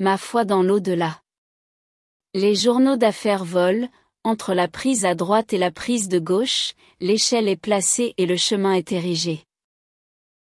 ma foi dans l'au-delà. Les journaux d'affaires volent, entre la prise à droite et la prise de gauche, l'échelle est placée et le chemin est érigé.